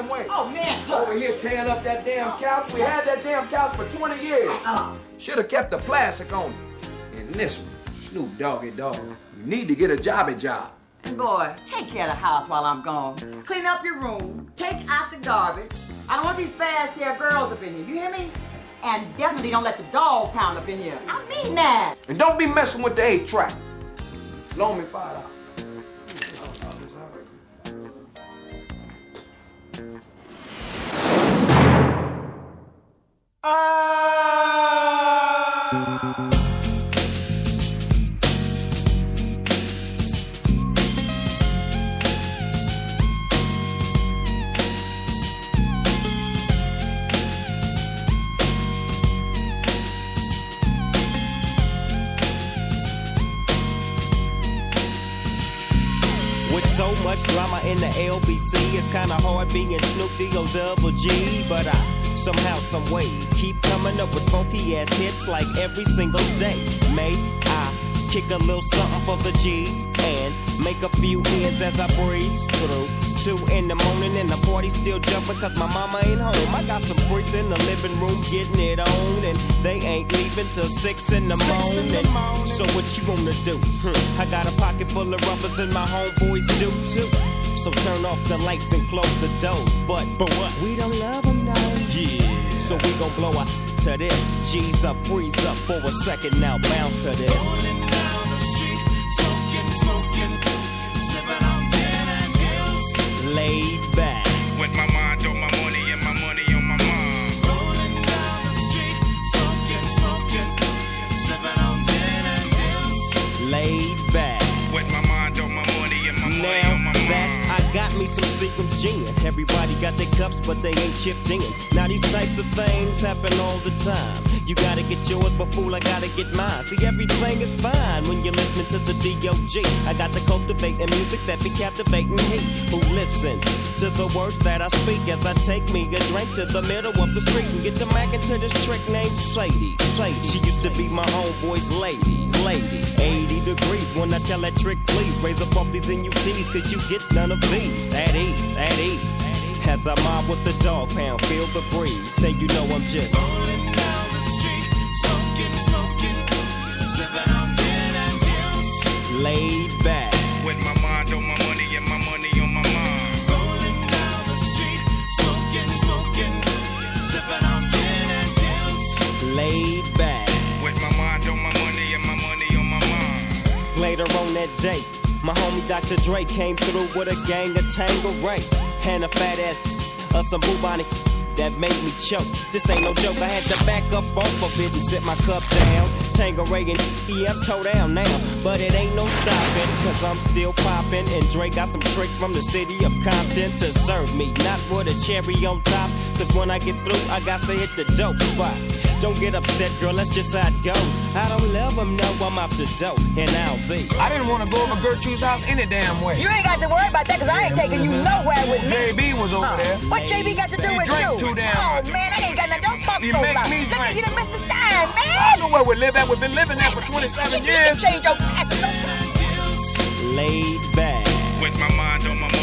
Oh, here tearing up that damn couch. We had that damn couch for 20 years. Uh-uh. Should have kept the plastic on it. And this one, Snoop Doggy Dogg. You need to get a jobby job. And boy, take care of the house while I'm gone. Clean up your room. Take out the garbage. I don't want these fast hair girls up in here. You hear me? And definitely don't let the dog pound up in here. I mean that. And don't be messing with the eight track. Loan me five dollars. With so much drama in the LBC, it's kinda hard being Snoop D-O double G. But I somehow, some way, keep coming up with funky ass hits like every single day. May I kick a little something for the G's and make a few ends as I breeze through. Two in the morning and the party still jumping cause my mama ain't home. I got some freaks in the living room getting it on and they ain't leaving till six in the, morning. So what you wanna do? Hmm, I got a pocket full of rubbers and my homeboys do too. So turn off the lights and close the doors. But but what? We don't love them now. Yeah. So we gon' blow up to this. G's up, freeze up for a second now. Bounce to this. Me some Seagram's gin. Everybody got their cups, but they ain't chipped in. Now these types of things happen all the time. You gotta get yours, but fool, I gotta get mine. See, everything is fine when you're listening to the D.O.G. I got to cultivating music that be captivating he who listens to the words that I speak as I take me a drink to the middle of the street and get to macking to this trick named Sadie. Sadie, she used to be my homeboy's lady. Lady, 80 degrees when I tell that trick, please raise up off these NUTs, cause you get none of these. At ease, at ease. As I mob with the dog pound, feel the breeze. Say you know I'm just Later on that day, my homie Dr. Dre came through with a gang of Tanqueray and a fat ass of some bubonic that made me choke. This ain't no joke, I had to back up off of it and sit my cup down. Tanqueray and I'm toe down now, but it ain't no stopping, cause I'm still popping. And Dre got some tricks from the city of Compton to serve me, not with a cherry on top, cause when I get through, I got to hit the dope spot. Don't get upset, girl, that's just how it goes. I don't love them, no, I'm off the dope, and I'll be. I didn't want to go over Gertrude's house any damn way. You ain't got to worry about that because I ain't taking you nowhere with me. JB was over there. What JB got to do He with drank you? too damn oh much. man, I ain't got nothing. Don't talk He so make loud. me Look at drink. you done missed the sign, I man. know where we live at. We've been living there for 27 You years. can change your passion. laid back. With my mind on my money my